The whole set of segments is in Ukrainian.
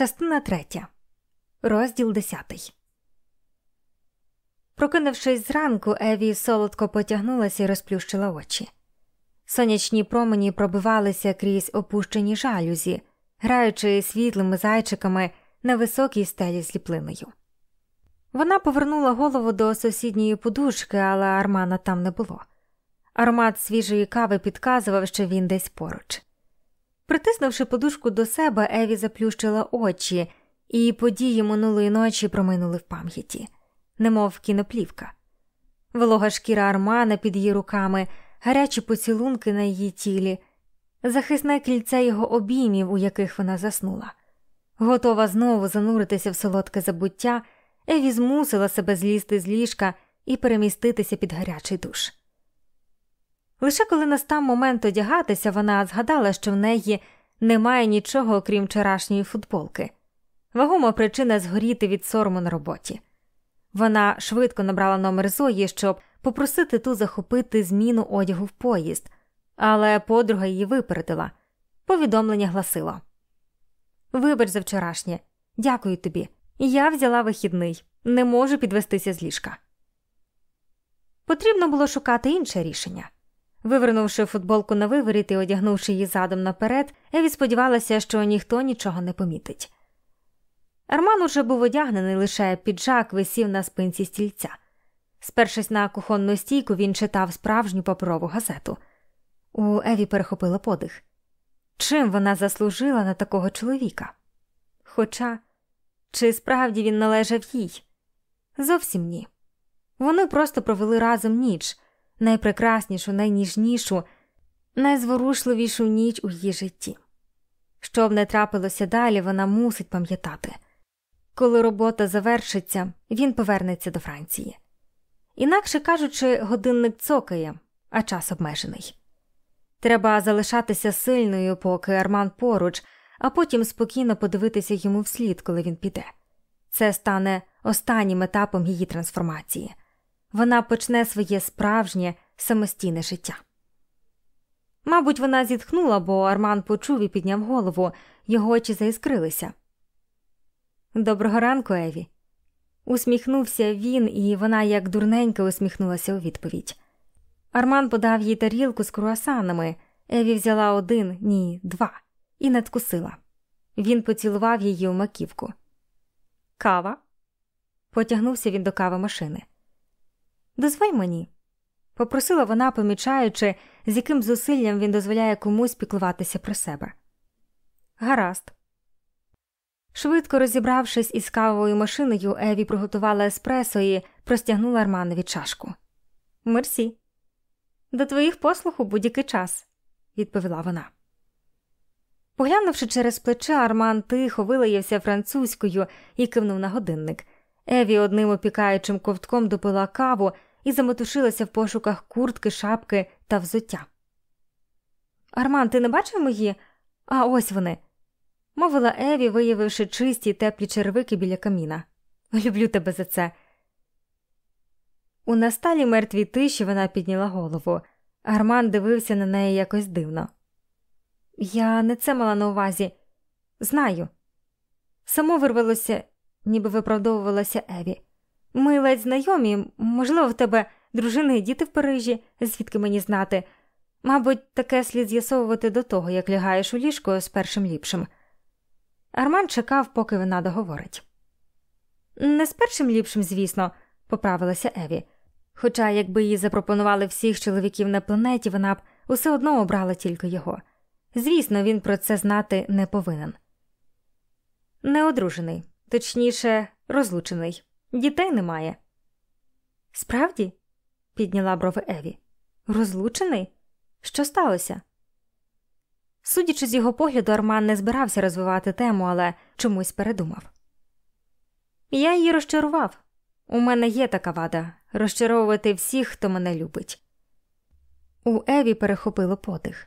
Частина третя, розділ десятий. Прокинувшись зранку, Еві солодко потягнулася і розплющила очі. Сонячні промені пробивалися крізь опущені жалюзі, граючи світлими зайчиками на високій стелі з ліплиною. Вона повернула голову до сусідньої подушки, але Армана там не було. Аромат свіжої кави підказував, що він десь поруч. Притиснувши подушку до себе, Еві заплющила очі, і події минулої ночі проминули в пам'яті, немов кіноплівка. Волога шкіра Армана під її руками, гарячі поцілунки на її тілі, захисне кільце його обіймів, у яких вона заснула. Готова знову зануритися в солодке забуття, Еві змусила себе злізти з ліжка і переміститися під гарячий душ. Лише коли настав момент одягатися, вона згадала, що в неї немає нічого, окрім вчорашньої футболки. Вагома причина згоріти від сорому на роботі. Вона швидко набрала номер Зої, щоб попросити ту захопити зміну одягу в поїзд, але подруга її випередила. Повідомлення гласило Вибач за вчорашнє, дякую тобі. Я взяла вихідний, не можу підвестися з ліжка. Потрібно було шукати інше рішення. Вивернувши футболку на виворіт і одягнувши її задом наперед, Еві сподівалася, що ніхто нічого не помітить. Арман уже був одягнений лише піджак висів на спинці стільця. Спершись на кухонну стійку, він читав справжню паперову газету. У Еві перехопила подих. Чим вона заслужила на такого чоловіка? Хоча, чи справді він належав їй? Зовсім ні. Вони просто провели разом ніч найпрекраснішу, найніжнішу, найзворушливішу ніч у її житті. Що б не трапилося далі, вона мусить пам'ятати коли робота завершиться, він повернеться до Франції. Інакше кажучи, годинник цокає, а час обмежений. Треба залишатися сильною, поки Арман поруч, а потім спокійно подивитися йому вслід, коли він піде. Це стане останнім етапом її трансформації вона почне своє справжнє самостійне життя. Мабуть, вона зітхнула, бо Арман почув і підняв голову, його очі заіскрилися. Доброго ранку, Еві. Усміхнувся він, і вона, як дурненька, усміхнулася у відповідь. Арман подав їй тарілку з круасанами. Еві взяла один, ні, два, і надкусила. Він поцілував її у маківку. Кава? Потягнувся він до кави машини. Дозволь мені, попросила вона, помічаючи, з яким зусиллям він дозволяє комусь піклуватися про себе. Гаразд. Швидко розібравшись із кавовою машиною, Еві приготувала еспресо і простягнула Арманові чашку. Мерсі. До твоїх послуг у будь-який час, відповіла вона. Поглянувши через плече, Арман тихо вилаявся французькою і кивнув на годинник. Еві одним опікаючим ковтком допила каву і заметушилася в пошуках куртки, шапки та взуття. Арман, ти не бачив мої? А ось вони, мовила Еві, виявивши чисті теплі червики біля каміна. Люблю тебе за це. У насталі мертвій тиші вона підняла голову. Арман дивився на неї якось дивно. Я не це мала на увазі. Знаю. Само вирвалося, ніби виправдовувалася Еві. Ми ледь знайомі, можливо, в тебе дружини і діти в Парижі, звідки мені знати. Мабуть, таке слід з'ясовувати до того, як лягаєш у ліжко з першим ліпшим. Арман чекав, поки вона договорить. Не з першим ліпшим, звісно, поправилася Еві. Хоча, якби їй запропонували всіх чоловіків на планеті, вона б усе одно обрала тільки його. Звісно, він про це знати не повинен. Неодружений, точніше, розлучений. Дітей немає. Справді? підняла брови Еві. Розлучений? Що сталося? Судячи з його погляду, Арман не збирався розвивати тему, але чомусь передумав. Я її розчарував. У мене є така вада розчаровувати всіх, хто мене любить. У Еві перехопило подих.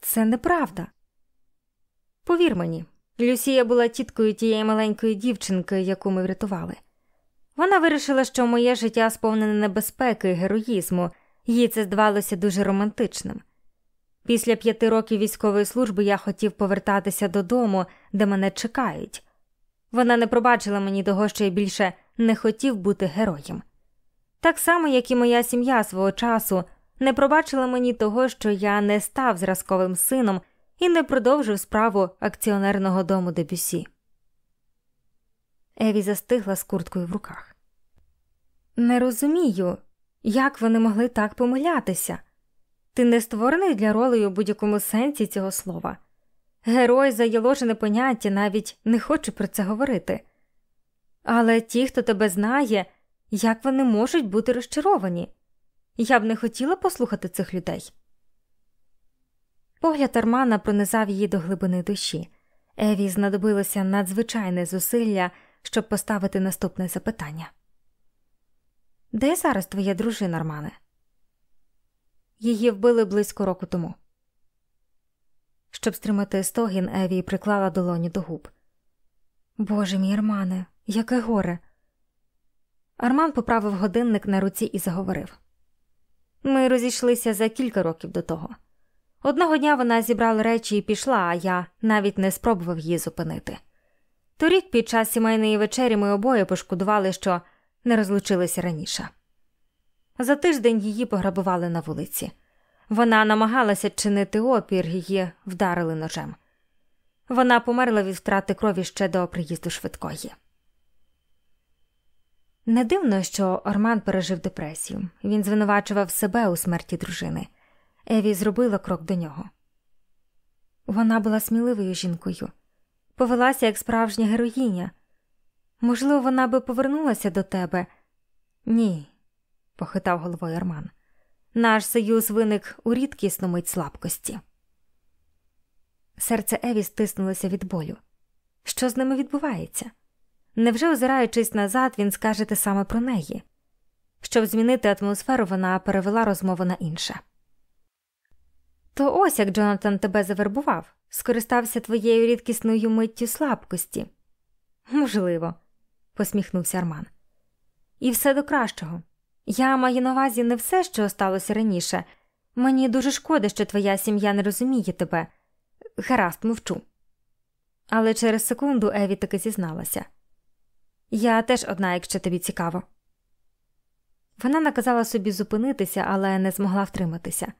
Це неправда. Повір мені, Люсія була тіткою тієї маленької дівчинки, яку ми врятували. Вона вирішила, що моє життя сповнене небезпеки і героїзму, їй це здавалося дуже романтичним. Після п'яти років військової служби я хотів повертатися додому, де мене чекають. Вона не пробачила мені того, що я більше не хотів бути героєм. Так само, як і моя сім'я свого часу не пробачила мені того, що я не став зразковим сином і не продовжив справу акціонерного дому Дебюсі. Еві застигла з курткою в руках. Не розумію, як вони могли так помилятися. Ти не створений для ролей у будь-якому сенсі цього слова. Герой заєложене поняття навіть не хочу про це говорити. Але ті, хто тебе знає, як вони можуть бути розчаровані? Я б не хотіла послухати цих людей. Погляд Армана пронизав її до глибини душі. Еві знадобилося надзвичайне зусилля, щоб поставити наступне запитання. Де зараз твоя дружина, Армане? Її вбили близько року тому. Щоб стримати стогін, Еві приклала долоні до губ. Боже мій Армане, яке горе. Арман поправив годинник на руці і заговорив. Ми розійшлися за кілька років до того. Одного дня вона зібрала речі і пішла, а я навіть не спробував її зупинити. Торік під час сімейної вечері ми обоє пошкодували, що не розлучилися раніше. За тиждень її пограбували на вулиці. Вона намагалася чинити опір, її вдарили ножем. Вона померла від втрати крові ще до приїзду швидкої. Не дивно, що Орман пережив депресію. Він звинувачував себе у смерті дружини. Еві зробила крок до нього. Вона була сміливою жінкою, повелася як справжня героїня. Можливо, вона би повернулася до тебе? Ні, похитав головою Арман. Наш союз виник у рідкісну мить слабкості. Серце Еві стиснулося від болю. Що з ними відбувається? Невже, озираючись назад, він скаже те саме про неї? Щоб змінити атмосферу, вона перевела розмову на інше. То ось як Джонатан тебе завербував, скористався твоєю рідкісною миттю слабкості. Можливо, посміхнувся Арман. І все до кращого. Я маю на увазі не все, що сталося раніше. Мені дуже шкода, що твоя сім'я не розуміє тебе. Гаразд, мовчу. Але через секунду Еві таки зізналася. Я теж одна, якщо тобі цікаво. Вона наказала собі зупинитися, але не змогла втриматися.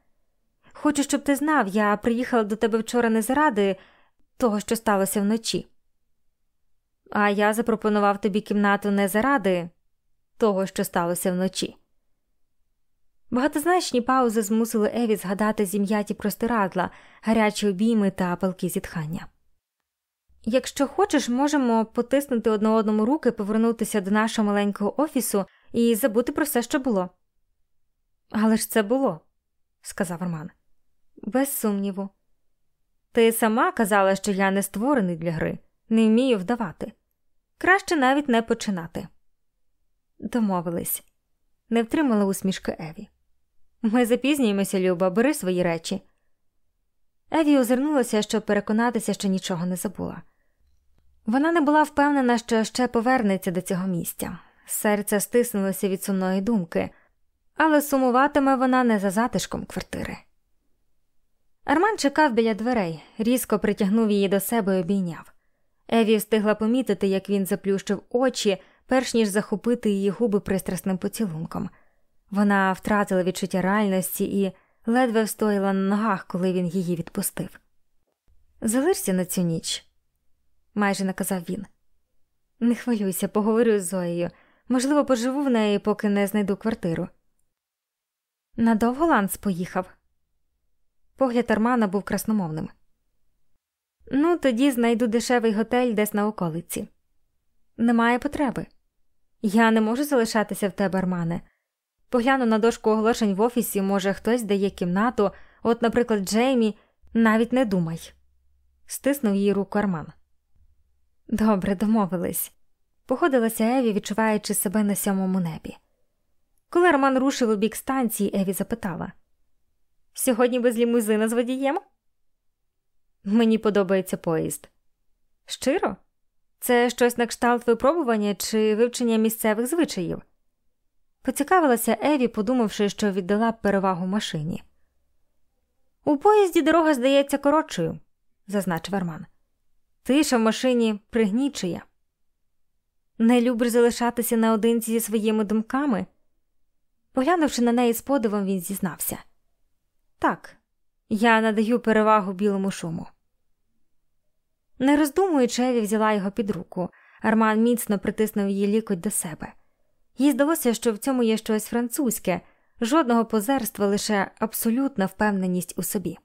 Хочу, щоб ти знав, я приїхала до тебе вчора не заради того, що сталося вночі. А я запропонував тобі кімнату не заради того, що сталося вночі. Багатозначні паузи змусили Еві згадати зім'яті простирадла, гарячі обійми та палки зітхання. Якщо хочеш, можемо потиснути одне одному руки, повернутися до нашого маленького офісу і забути про все, що було. Але ж це було, сказав Роман. Без сумніву. Ти сама казала, що я не створений для гри, не вмію вдавати. Краще навіть не починати. Домовились, не втримала усмішки Еві. Ми запізнюємося, Люба, бери свої речі. Еві озирнулася, щоб переконатися, що нічого не забула. Вона не була впевнена, що ще повернеться до цього місця. Серце стиснулося від сумної думки, але сумуватиме вона не за затишком квартири. Арман чекав біля дверей, різко притягнув її до себе і обійняв. Еві встигла помітити, як він заплющив очі, перш ніж захопити її губи пристрасним поцілунком. Вона втратила відчуття реальності і ледве встояла на ногах, коли він її відпустив. Залишся на цю ніч, майже наказав він. Не хвилюйся, поговорю з Зоєю. Можливо, поживу в неї, поки не знайду квартиру. Надовго Ланс поїхав. Погляд Армана був красномовним. Ну, тоді знайду дешевий готель десь на околиці. Немає потреби. Я не можу залишатися в тебе, Армане. Погляну на дошку оголошень в офісі, може, хтось дає кімнату, от, наприклад, Джеймі, навіть не думай. Стиснув її руку Арман. Добре, домовились. Походилася Еві, відчуваючи себе на сьомому небі. Коли Роман рушив у бік станції, Еві запитала Сьогодні без лімузина з водієм? Мені подобається поїзд. Щиро? Це щось на кшталт випробування чи вивчення місцевих звичаїв? Поцікавилася Еві, подумавши, що віддала перевагу машині. У поїзді дорога здається коротшою, зазначив Арман. Тиша в машині пригнічує. Не любиш залишатися наодинці зі своїми думками? Поглянувши на неї з подивом, він зізнався. Так, я надаю перевагу білому шуму. Не роздумуючи, Еві взяла його під руку. Арман міцно притиснув її лікоть до себе. Їй здалося, що в цьому є щось французьке, жодного позерства, лише абсолютна впевненість у собі.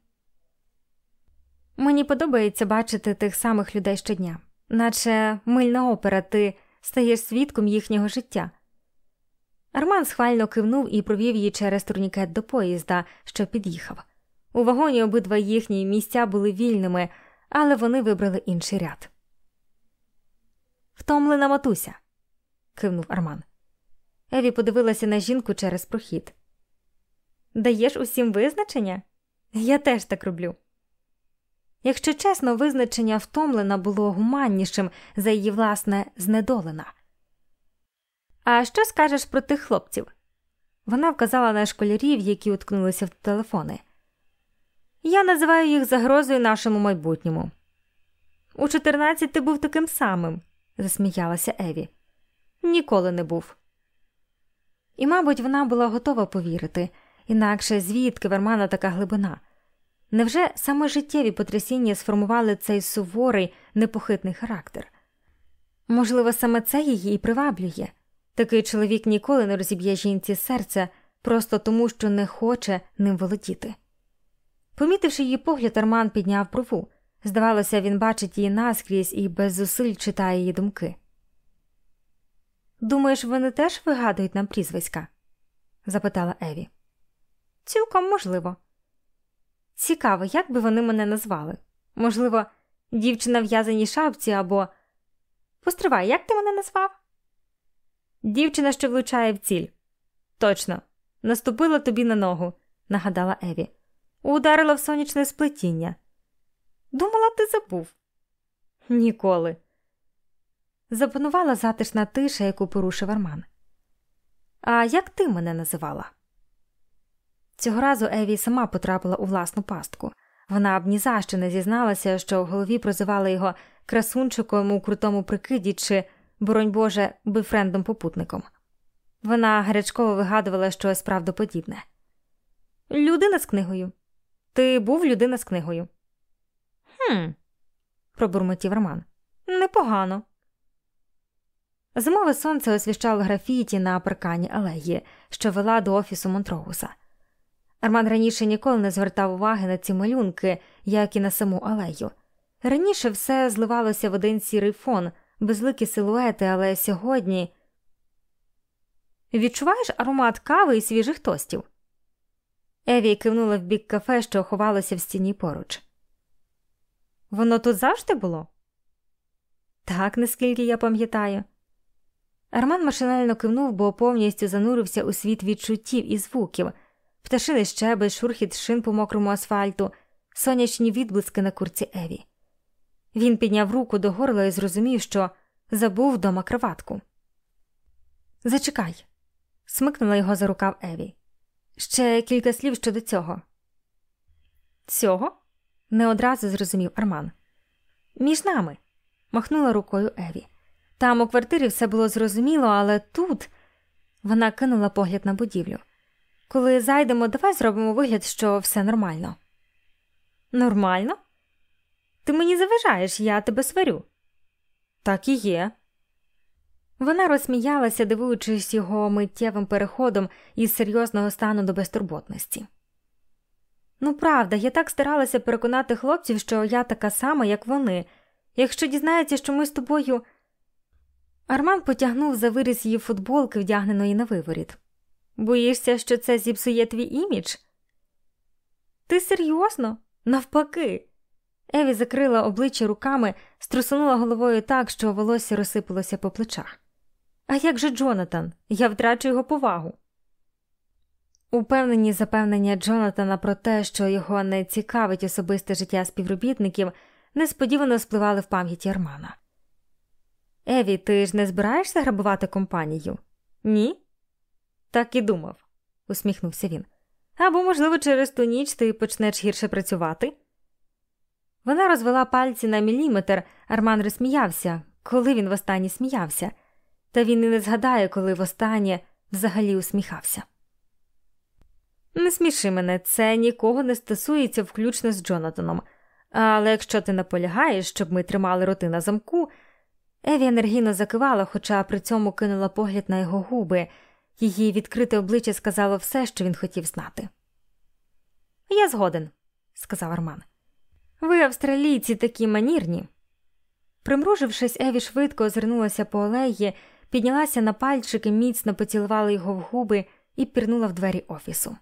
Мені подобається бачити тих самих людей щодня, наче мильна опера, ти стаєш свідком їхнього життя. Арман схвально кивнув і провів її через турнікет до поїзда, що під'їхав. У вагоні обидва їхні місця були вільними, але вони вибрали інший ряд. Втомлена матуся, кивнув Арман. Еві подивилася на жінку через прохід. Даєш усім визначення? Я теж так роблю. Якщо чесно, визначення втомлена було гуманнішим за її власне знедолена. А що скажеш про тих хлопців? Вона вказала на школярів, які уткнулися в телефони. Я називаю їх загрозою нашому майбутньому. У 14 ти був таким самим, засміялася Еві. Ніколи не був. І, мабуть, вона була готова повірити, інакше звідки Вермана така глибина. Невже саме життєві потрясіння сформували цей суворий, непохитний характер? Можливо, саме це її і приваблює. Такий чоловік ніколи не розіб'є жінці серця просто тому, що не хоче ним володіти. Помітивши її погляд, Арман підняв брову. Здавалося, він бачить її наскрізь і без зусиль читає її думки. Думаєш, вони теж вигадують нам прізвиська? запитала Еві. Цілком можливо. Цікаво, як би вони мене назвали. Можливо, дівчина в в'язаній шапці або. Постривай, як ти мене назвав? Дівчина, що влучає в ціль. Точно, наступила тобі на ногу, нагадала Еві. Ударила в сонячне сплетіння. Думала, ти забув. Ніколи. Запанувала затишна тиша, яку порушив Арман. А як ти мене називала? Цього разу Еві сама потрапила у власну пастку. Вона б ні за що не зізналася, що в голові прозивали його красунчиком у крутому прикиді чи, боронь Боже, бифрендом попутником. Вона гарячково вигадувала щось правдоподібне. Людина з книгою. Ти був людина з книгою. «Хм», – пробурмотів Роман. Непогано. Зимове сонце освіщало графіті на паркані алеї, що вела до офісу Монтроуса. Арман раніше ніколи не звертав уваги на ці малюнки, як і на саму алею. Раніше все зливалося в один сірий фон, безликі силуети, але сьогодні. Відчуваєш аромат кави і свіжих тостів? Еві кивнула в бік кафе, що ховалося в стіні поруч. Воно тут завжди було? Так, наскільки я пам'ятаю. Арман машинально кивнув, бо повністю занурився у світ відчуттів і звуків, пташини щебет, шурхіт шин по мокрому асфальту, сонячні відблиски на курці Еві. Він підняв руку до горла і зрозумів, що забув вдома кроватку. Зачекай, смикнула його за рукав Еві. Ще кілька слів щодо цього. Цього? не одразу зрозумів Арман. Між нами, махнула рукою Еві. Там у квартирі все було зрозуміло, але тут вона кинула погляд на будівлю. Коли зайдемо, давай зробимо вигляд, що все нормально. Нормально? Ти мені заважаєш, я тебе сварю. Так і є. Вона розсміялася, дивуючись його миттєвим переходом із серйозного стану до безтурботності. Ну, правда, я так старалася переконати хлопців, що я така сама, як вони. Якщо дізнається, що ми з тобою. Арман потягнув за виріз її футболки, вдягненої на виворіт. Боїшся, що це зіпсує твій імідж? Ти серйозно? Навпаки. Еві закрила обличчя руками, струсунула головою так, що волосся розсипалося по плечах. А як же Джонатан? Я втрачу його повагу. Упевнені запевнення Джонатана про те, що його не цікавить особисте життя співробітників, несподівано спливали в пам'яті Армана. Еві, ти ж не збираєшся грабувати компанію? Ні? Так і думав, усміхнувся він. Або, можливо, через ту ніч ти почнеш гірше працювати. Вона розвела пальці на міліметр, Арман розсміявся, коли він востаннє сміявся, та він і не згадає, коли востаннє взагалі усміхався. Не сміши мене, це нікого не стосується, включно з Джонатаном. Але якщо ти наполягаєш, щоб ми тримали роти на замку, Еві енергійно закивала, хоча при цьому кинула погляд на його губи, її відкрите обличчя сказало все, що він хотів знати. Я згоден, сказав Арман. Ви, австралійці, такі манірні. Примружившись, Еві швидко озирнулася по олеї, піднялася на пальчики, міцно поцілувала його в губи і пірнула в двері офісу.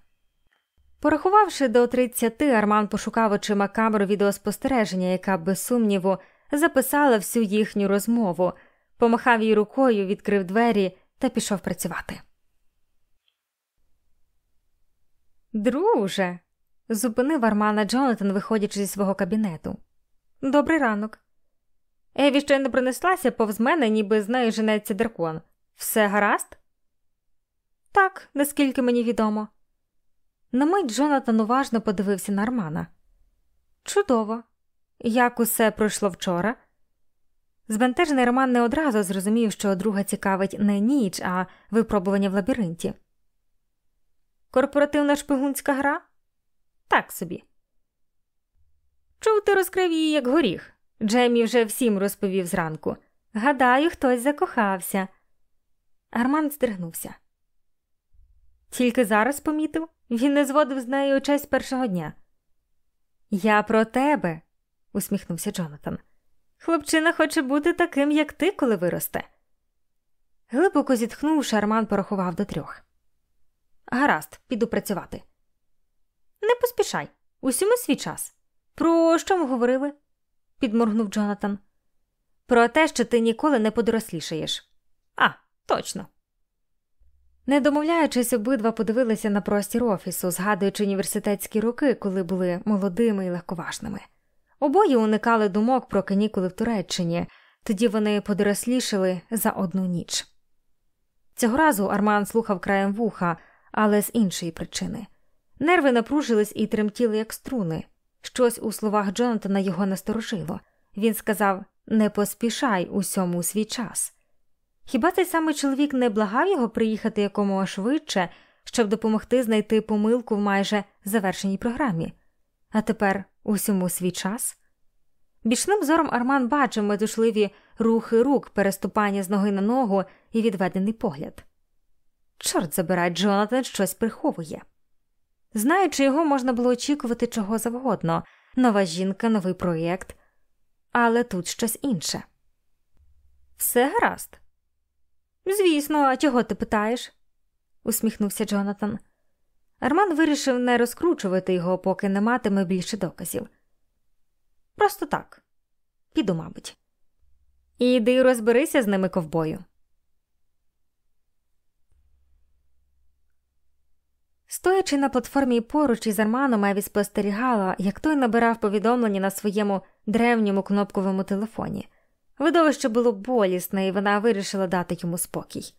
Порахувавши до 30, Арман пошукав очима камеру відеоспостереження, яка, без сумніву, записала всю їхню розмову, помахав їй рукою, відкрив двері та пішов працювати. Друже. Зупинив Армана Джонатан, виходячи зі свого кабінету. Добрий ранок. Еві ще не принеслася повз мене, ніби з нею женеться дракон. Все гаразд? Так, наскільки мені відомо. На мить Джонатан уважно подивився на Армана. Чудово. Як усе пройшло вчора? Збентежений Роман не одразу зрозумів, що друга цікавить не ніч, а випробування в лабіринті. Корпоративна шпигунська гра? Так собі. Чув ти розкрив її, як горіх. Джемі вже всім розповів зранку. Гадаю, хтось закохався. Арман здригнувся. Тільки зараз помітив, він не зводив з нею очей з першого дня. Я про тебе, усміхнувся Джонатан. Хлопчина хоче бути таким, як ти, коли виросте. Глибоко зітхнувши, Арман порахував до трьох. Гаразд, піду працювати. Не поспішай, усьому свій час. Про що ми говорили? підморгнув Джонатан. Про те, що ти ніколи не подорослішаєш. А, точно. Не домовляючись, обидва подивилися на простір офісу, згадуючи університетські роки, коли були молодими і легковажними. Обоє уникали думок про канікули в Туреччині, тоді вони подорослішали за одну ніч. Цього разу Арман слухав краєм вуха, але з іншої причини. Нерви напружились і тремтіли, як струни. Щось у словах Джонатана його насторожило. Він сказав Не поспішай усьому свій час. Хіба цей самий чоловік не благав його приїхати якомога швидше, щоб допомогти знайти помилку в майже завершеній програмі? А тепер усьому свій час? Бічним зором Арман бачив метушливі рухи рук, переступання з ноги на ногу і відведений погляд. Чорт забирай, Джонатан щось приховує. Знаючи його, можна було очікувати чого завгодно нова жінка, новий проєкт, але тут щось інше. Все гаразд. Звісно, а чого ти питаєш? усміхнувся Джонатан. Арман вирішив не розкручувати його, поки не матиме більше доказів. Просто так, піду, мабуть. Іди розберися з ними ковбою. Стоячи на платформі поруч із Арманом, Еві спостерігала, як той набирав повідомлення на своєму древньому кнопковому телефоні. Видовище було болісне, і вона вирішила дати йому спокій.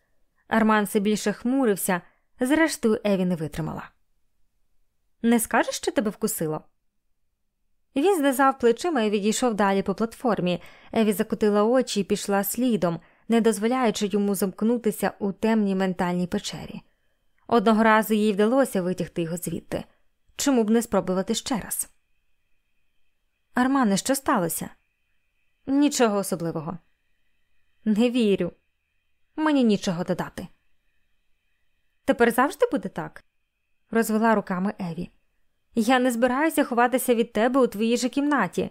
Арман все більше хмурився, зрештою, Еві не витримала. Не скажеш, що тебе вкусило? Він знизав плечима і відійшов далі по платформі. Еві закотила очі і пішла слідом, не дозволяючи йому замкнутися у темній ментальній печері. Одного разу їй вдалося витягти його звідти. Чому б не спробувати ще раз? Армане, що сталося? Нічого особливого. Не вірю. Мені нічого додати. Тепер завжди буде так, розвела руками Еві. Я не збираюся ховатися від тебе у твоїй же кімнаті.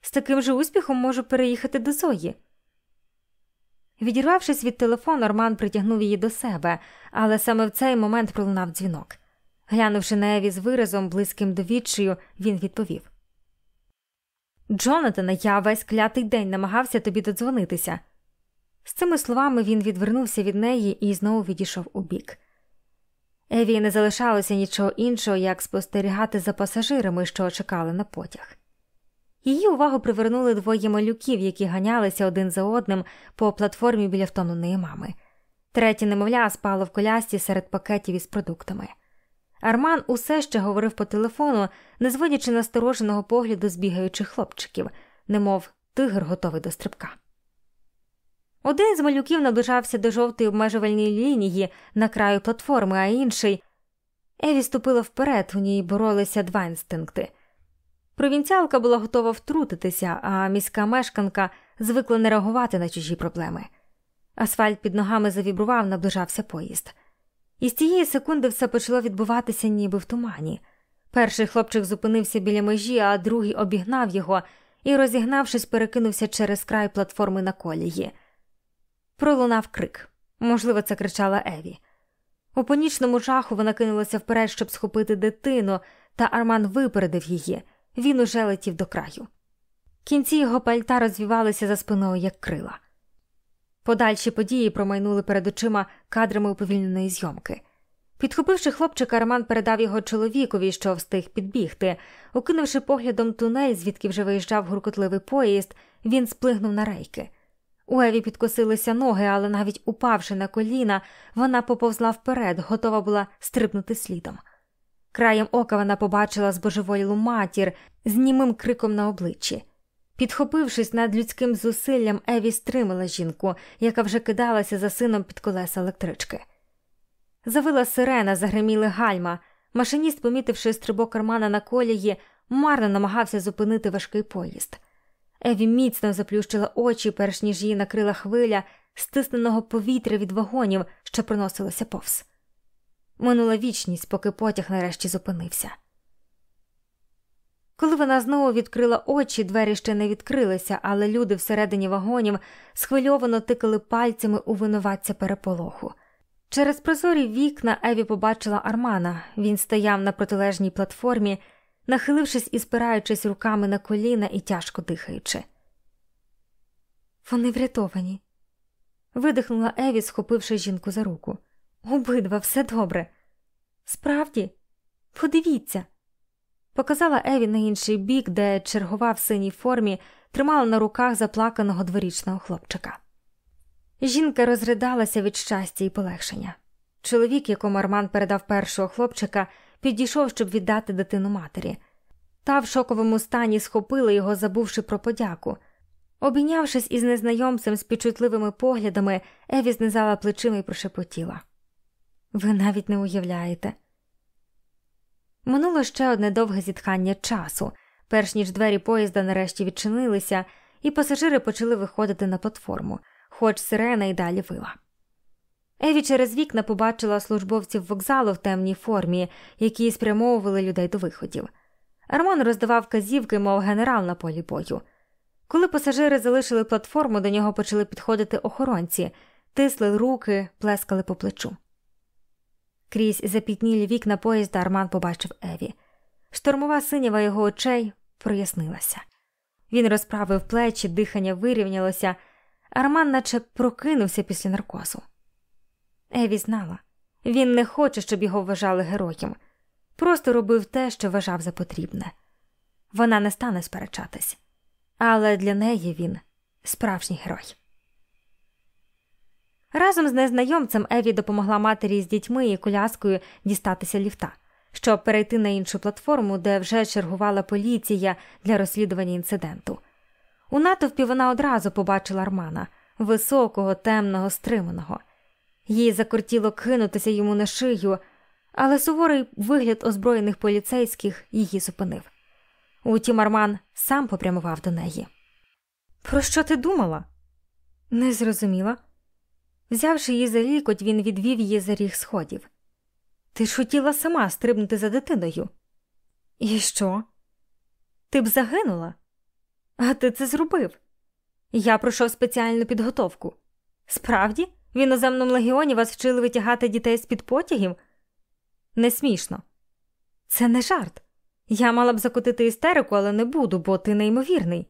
З таким же успіхом можу переїхати до Зої. Відірвавшись від телефону, Роман притягнув її до себе, але саме в цей момент пролунав дзвінок. Глянувши на Еві з виразом, близьким до відчаю, він відповів Джонатане, я весь клятий день намагався тобі додзвонитися. З цими словами він відвернувся від неї і знову відійшов у бік. Еві не залишалося нічого іншого, як спостерігати за пасажирами, що чекали на потяг. Її увагу привернули двоє малюків, які ганялися один за одним по платформі біля втоненої мами. Третє немовля спало в колясці серед пакетів із продуктами. Арман усе ще говорив по телефону, не зводячи настороженого погляду з бігаючих хлопчиків, немов тигр готовий до стрибка. Один з малюків наближався до жовтої обмежувальної лінії на краю платформи, а інший Еві ступила вперед, у ній боролися два інстинкти. Провінціалка була готова втрутитися, а міська мешканка звикла не реагувати на чужі проблеми. Асфальт під ногами завібрував, наближався поїзд. І з цієї секунди все почало відбуватися, ніби в тумані. Перший хлопчик зупинився біля межі, а другий обігнав його і, розігнавшись, перекинувся через край платформи на колії. Пролунав крик. Можливо, це кричала Еві. У понічному жаху вона кинулася вперед, щоб схопити дитину, та Арман випередив її. Він уже летів до краю. Кінці його пальта розвівалися за спиною, як крила. Подальші події промайнули перед очима кадрами уповільненої зйомки. Підхопивши хлопчика, Роман передав його чоловікові, що встиг підбігти. Укинувши поглядом тунель, звідки вже виїжджав гуркотливий поїзд, він сплигнув на рейки. У Еві підкосилися ноги, але навіть упавши на коліна, вона поповзла вперед, готова була стрибнути слідом. Краєм ока вона побачила збожеволілу матір з німим криком на обличчі. Підхопившись над людським зусиллям, Еві стримала жінку, яка вже кидалася за сином під колеса електрички. Завила сирена, загриміли гальма. Машиніст, помітивши стрибок кармана на колії, марно намагався зупинити важкий поїзд. Еві міцно заплющила очі, перш ніж її накрила хвиля стисненого повітря від вагонів, що проносилося повз. Минула вічність, поки потяг нарешті зупинився. Коли вона знову відкрила очі, двері ще не відкрилися, але люди всередині вагонів схвильовано тикали пальцями у винуватця переполоху. Через прозорі вікна Еві побачила Армана. Він стояв на протилежній платформі, нахилившись і спираючись руками на коліна і тяжко дихаючи. Вони врятовані. видихнула Еві, схопивши жінку за руку. Обидва все добре. Справді, подивіться. Показала Еві на інший бік, де чергова в синій формі тримала на руках заплаканого дворічного хлопчика. Жінка розридалася від щастя і полегшення. Чоловік, якому Арман передав першого хлопчика, підійшов, щоб віддати дитину матері. Та в шоковому стані схопила його, забувши про подяку. Обійнявшись із незнайомцем з підчутливими поглядами, Еві знизала плечима і прошепотіла. Ви навіть не уявляєте. Минуло ще одне довге зітхання часу, перш ніж двері поїзда нарешті відчинилися, і пасажири почали виходити на платформу, хоч сирена й далі вила. Еві через вікна побачила службовців вокзалу в темній формі, які спрямовували людей до виходів. Армон роздавав казівки, мов генерал на полі бою. Коли пасажири залишили платформу, до нього почали підходити охоронці, тисли руки, плескали по плечу. Крізь запітнілі вікна поїзда Арман побачив Еві. Штормова синява його очей прояснилася. Він розправив плечі, дихання вирівнялося, Арман наче прокинувся після наркозу. Еві знала він не хоче, щоб його вважали героєм, просто робив те, що вважав за потрібне. Вона не стане сперечатись, але для неї він справжній герой. Разом з незнайомцем Еві допомогла матері з дітьми і коляскою дістатися ліфта, щоб перейти на іншу платформу, де вже чергувала поліція для розслідування інциденту. У натовпі вона одразу побачила Армана високого, темного, стриманого. Їй закортіло кинутися йому на шию, але суворий вигляд озброєних поліцейських її зупинив. Утім, Арман сам попрямував до неї. Про що ти думала? Не зрозуміла. Взявши її за лікоть, він відвів її за ріг сходів. Ти ж хотіла сама стрибнути за дитиною. І що? Ти б загинула? А ти це зробив. Я пройшов спеціальну підготовку. Справді, в іноземному легіоні вас вчили витягати дітей з під потягів? Не смішно. Це не жарт. Я мала б закотити істерику, але не буду, бо ти неймовірний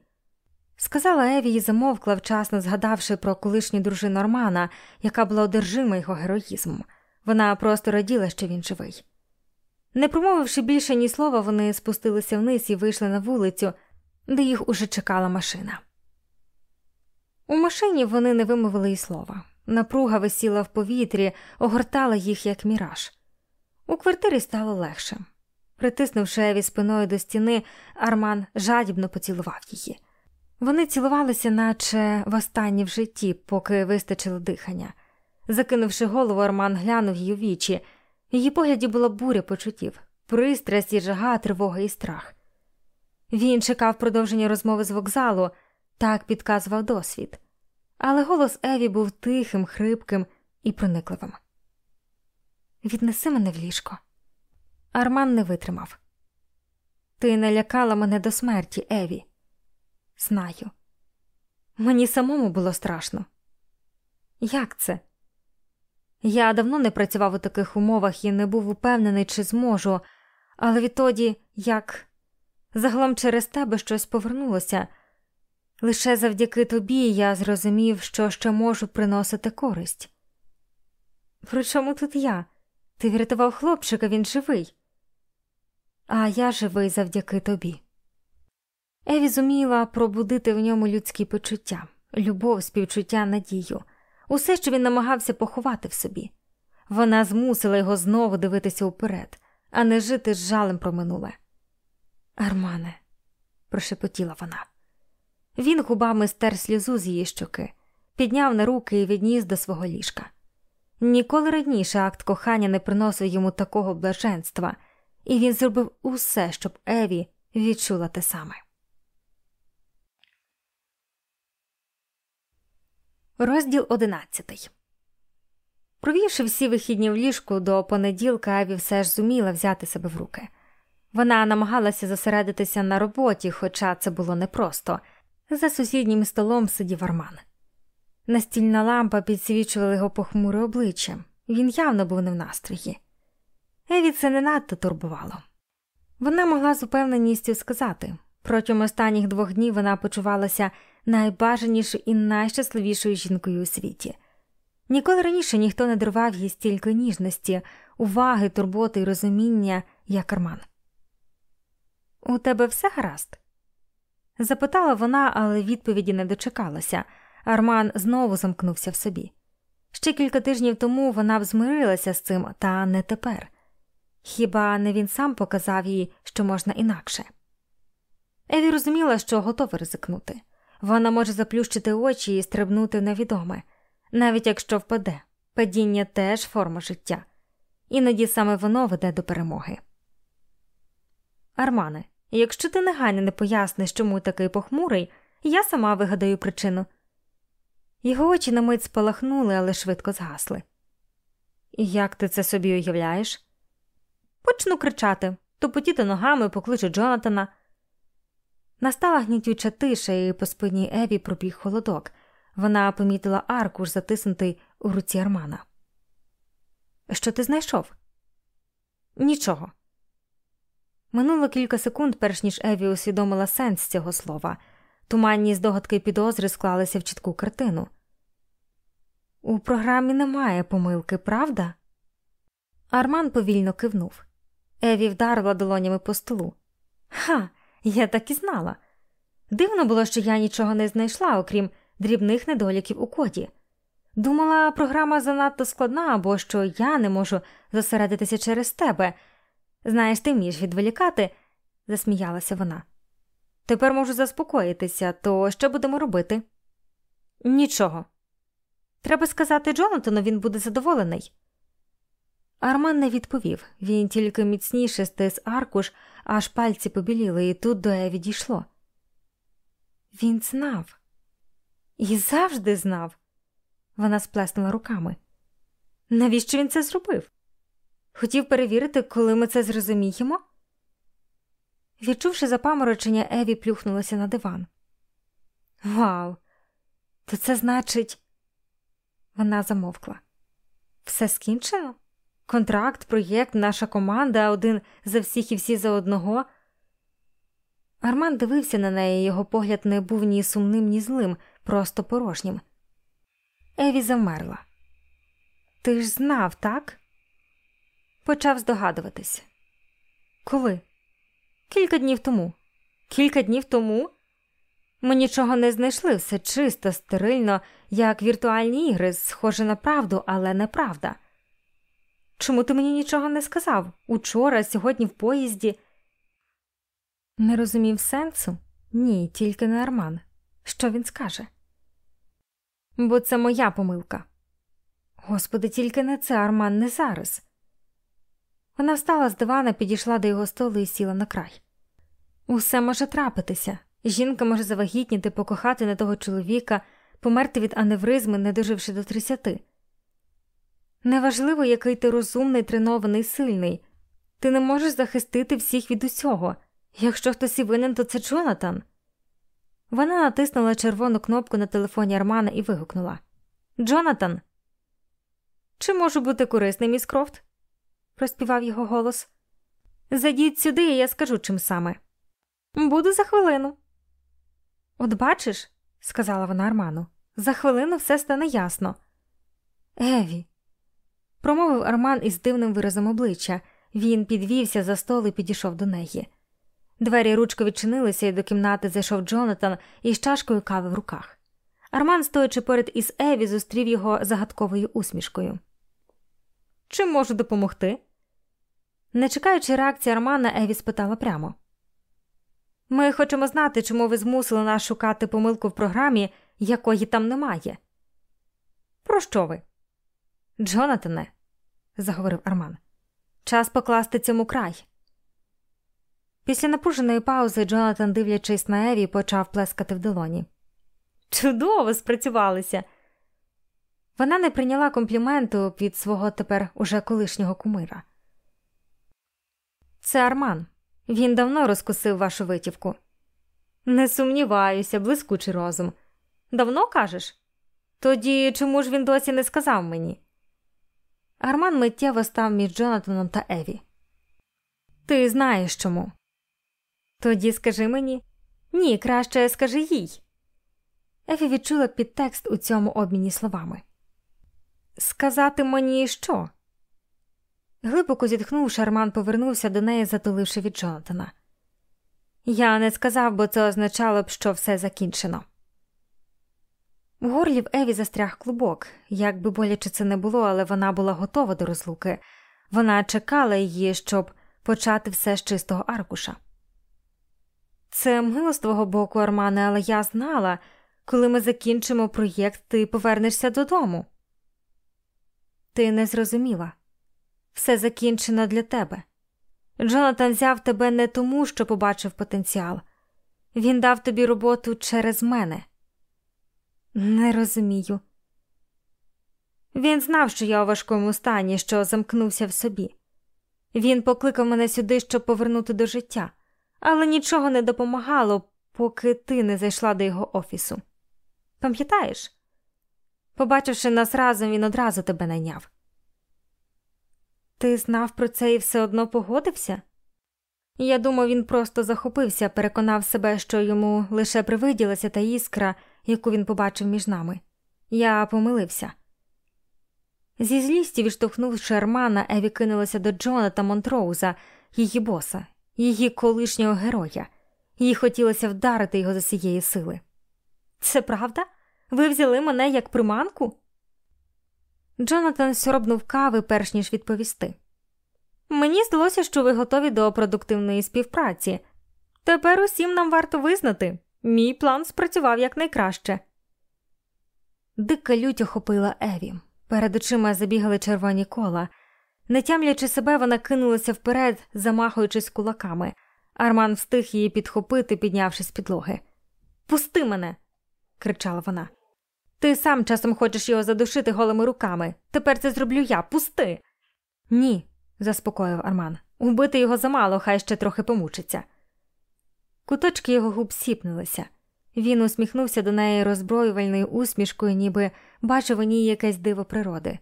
сказала Еві і замовкла, вчасно згадавши про колишню дружину Нормана, яка була одержима його героїзмом. Вона просто раділа, що він живий. Не промовивши більше ні слова, вони спустилися вниз і вийшли на вулицю, де їх уже чекала машина. У машині вони не вимовили й слова. Напруга висіла в повітрі, огортала їх, як міраж. У квартирі стало легше. Притиснувши Еві спиною до стіни, Арман жадібно поцілував її. Вони цілувалися, наче востаннє в житті, поки вистачило дихання. Закинувши голову, Арман глянув її вічі. Її погляді була буря почуттів, пристрасть і жага, тривога і страх. Він чекав продовження розмови з вокзалу, так підказував досвід, але голос Еві був тихим, хрипким і проникливим. Віднеси мене в ліжко. Арман не витримав. Ти налякала мене до смерті, Еві. Знаю. Мені самому було страшно. Як це? Я давно не працював у таких умовах і не був упевнений, чи зможу, але відтоді, як загалом через тебе щось повернулося. Лише завдяки тобі я зрозумів, що ще можу приносити користь. При чому тут я? Ти врятував хлопчика, він живий, а я живий завдяки тобі. Еві зуміла пробудити в ньому людські почуття, любов, співчуття, надію, усе, що він намагався поховати в собі. Вона змусила його знову дивитися уперед, а не жити з жалем про минуле. Армане, прошепотіла вона. Він губами стер сльозу з її щоки, підняв на руки і відніс до свого ліжка. Ніколи раніше акт кохання не приносив йому такого блаженства, і він зробив усе, щоб Еві відчула те саме. Розділ одинадцятий. Провівши всі вихідні в ліжку до понеділка, Еві все ж зуміла взяти себе в руки. Вона намагалася зосередитися на роботі, хоча це було непросто. За сусіднім столом сидів Арман. Настільна лампа підсвічувала його похмуре обличчя, він явно був не в настрої. Еві це не надто турбувало. Вона могла з упевненістю сказати протягом останніх двох днів вона почувалася найбажанішою і найщасливішою жінкою у світі. Ніколи раніше ніхто не дарував їй стільки ніжності, уваги, турботи і розуміння, як Арман. У тебе все гаразд? запитала вона, але відповіді не дочекалася. Арман знову замкнувся в собі. Ще кілька тижнів тому вона б змирилася з цим, та не тепер. Хіба не він сам показав їй, що можна інакше? Еві розуміла, що готова ризикнути. Вона може заплющити очі і стрибнути в невідоме, навіть якщо впаде. Падіння теж форма життя, іноді саме воно веде до перемоги. Армане, якщо ти негайно не поясниш, чому такий похмурий, я сама вигадаю причину. Його очі на мить спалахнули, але швидко згасли. Як ти це собі уявляєш? Почну кричати, тупотіти ногами, покличу Джонатана. Настала гнітюча тиша, і по спині Еві пробіг холодок. Вона помітила аркуш, затиснутий у руці Армана. Що ти знайшов? Нічого. Минуло кілька секунд, перш ніж Еві усвідомила сенс цього слова. Туманні здогадки підозри склалися в чітку картину. У програмі немає помилки, правда? Арман повільно кивнув. Еві вдарила долонями по столу. Ха, я так і знала. Дивно було, що я нічого не знайшла, окрім дрібних недоліків у коді. Думала, програма занадто складна або що я не можу зосередитися через тебе. Знаєш, ти вмієш відволікати, засміялася вона. Тепер можу заспокоїтися, то що будемо робити? Нічого. Треба сказати Джонатану, він буде задоволений. Арман не відповів, він тільки міцніше стис аркуш, аж пальці побіліли, і тут до Еві дійшло. Він знав і завжди знав. Вона сплеснула руками. Навіщо він це зробив? Хотів перевірити, коли ми це зрозуміємо? Відчувши запаморочення, Еві плюхнулася на диван. Вау, то це значить, вона замовкла. Все скінчено? Контракт, проєкт, наша команда, один за всіх і всі за одного. Арман дивився на неї, його погляд не був ні сумним, ні злим, просто порожнім. Еві замерла. Ти ж знав, так? Почав здогадуватись. Коли? Кілька днів тому. Кілька днів тому ми нічого не знайшли, все чисто, стерильно, як віртуальні ігри, схоже на правду, але неправда. Чому ти мені нічого не сказав? Учора, сьогодні в поїзді. Не розумів сенсу? Ні, тільки не Арман. Що він скаже? Бо це моя помилка. Господи, тільки не це, Арман, не зараз. Вона встала з дивана, підійшла до його столу і сіла на край. Усе може трапитися. Жінка може завагітніти, покохати не того чоловіка, померти від аневризми, не доживши до тридцяти. Неважливо, який ти розумний, тренований, сильний, ти не можеш захистити всіх від усього. Якщо хтось і винен, то це Джонатан. Вона натиснула червону кнопку на телефоні Армана і вигукнула Джонатан. Чи можу бути корисним, міс Крофт? проспівав його голос. Зайдіть сюди, і я скажу чим саме. Буду за хвилину. От бачиш, сказала вона Арману, за хвилину все стане ясно. Еві, промовив Арман із дивним виразом обличчя. Він підвівся за стол і підійшов до неї. Двері ручко відчинилися, і до кімнати зайшов Джонатан із чашкою кави в руках. Арман, стоячи поряд із Еві, зустрів його загадковою усмішкою. Чим можу допомогти? Не чекаючи реакції Армана, Еві спитала прямо. Ми хочемо знати, чому ви змусили нас шукати помилку в програмі, якої там немає. Про що ви? Джонатане, заговорив Арман, час покласти цьому край. Після напруженої паузи Джонатан, дивлячись на Еві, почав плескати в долоні. Чудово спрацювалися. Вона не прийняла компліменту від свого тепер уже колишнього кумира. Це Арман. Він давно розкусив вашу витівку. Не сумніваюся, блискучий розум. Давно кажеш? Тоді чому ж він досі не сказав мені? Арман миттєво став між Джонатаном та Еві. Ти знаєш чому. Тоді скажи мені ні, краще скажи їй. Ефі відчула підтекст у цьому обміні словами. Сказати мені що? Глибоко зітхнувши, Арман повернувся до неї, затуливши від Джонатана. Я не сказав, бо це означало б, що все закінчено. В горлі в Еві застряг клубок, як би боляче це не було, але вона була готова до розлуки. Вона чекала її, щоб почати все з чистого аркуша. Це мило з твого боку, Армане, але я знала, коли ми закінчимо проєкт, ти повернешся додому. Ти не зрозуміла все закінчено для тебе. Джонатан взяв тебе не тому, що побачив потенціал, він дав тобі роботу через мене. Не розумію. Він знав, що я у важкому стані, що замкнувся в собі. Він покликав мене сюди, щоб повернути до життя, але нічого не допомагало, поки ти не зайшла до його офісу. Пам'ятаєш? Побачивши нас разом, він одразу тебе найняв. Ти знав про це і все одно погодився? Я думав, він просто захопився, переконав себе, що йому лише привиділася та іскра, яку він побачив між нами. Я помилився. Зі злісті, відштовхнувши Армана, Еві кинулася до Джона та Монтроуза, її боса, її колишнього героя. Їй хотілося вдарити його з усієї сили. Це правда? Ви взяли мене як приманку? Джонатан сьорбнув кави, перш ніж відповісти. Мені здалося, що ви готові до продуктивної співпраці. Тепер усім нам варто визнати мій план спрацював якнайкраще. Дика лють охопила Еві. Перед очима забігали червоні кола. Не тямлячи себе, вона кинулася вперед, замахуючись кулаками. Арман встиг її підхопити, піднявшись з підлоги. Пусти мене, кричала вона. Ти сам часом хочеш його задушити голими руками. Тепер це зроблю я. Пусти. Ні, заспокоїв Арман. Убити його замало, хай ще трохи помучиться. Куточки його губ сіпнулися. Він усміхнувся до неї розброювальною усмішкою, ніби бачив у ній якесь диво природи.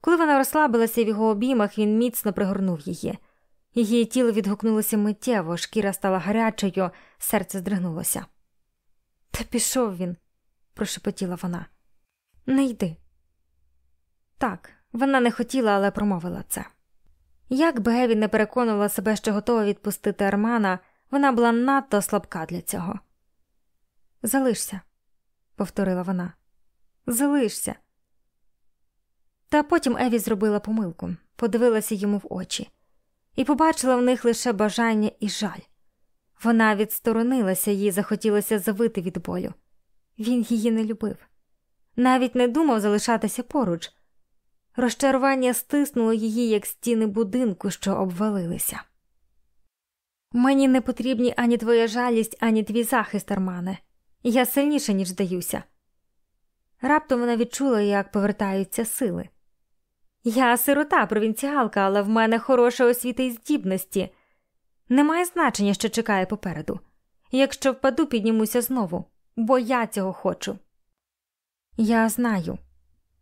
Коли вона розслабилася в його обіймах, він міцно пригорнув її. Її тіло відгукнулося миттєво, шкіра стала гарячою, серце здригнулося. Та пішов він, прошепотіла вона. Не йди. Так, вона не хотіла, але промовила це. Як би Геві не переконувала себе, що готова відпустити Армана, вона була надто слабка для цього. Залишся, повторила вона. Залишся. Та потім Еві зробила помилку. подивилася йому в очі і побачила в них лише бажання і жаль. Вона відсторонилася, їй захотілося завити від болю. Він її не любив, навіть не думав залишатися поруч. Розчарування стиснуло її, як стіни будинку, що обвалилися. Мені не потрібні ані твоя жалість, ані твій захист, Армане. Я сильніше, ніж здаюся. Раптом вона відчула, як повертаються сили. Я сирота, провінціалка, але в мене хороша освіта і здібності. Немає значення, що чекає попереду. Якщо впаду, піднімуся знову, бо я цього хочу. Я знаю,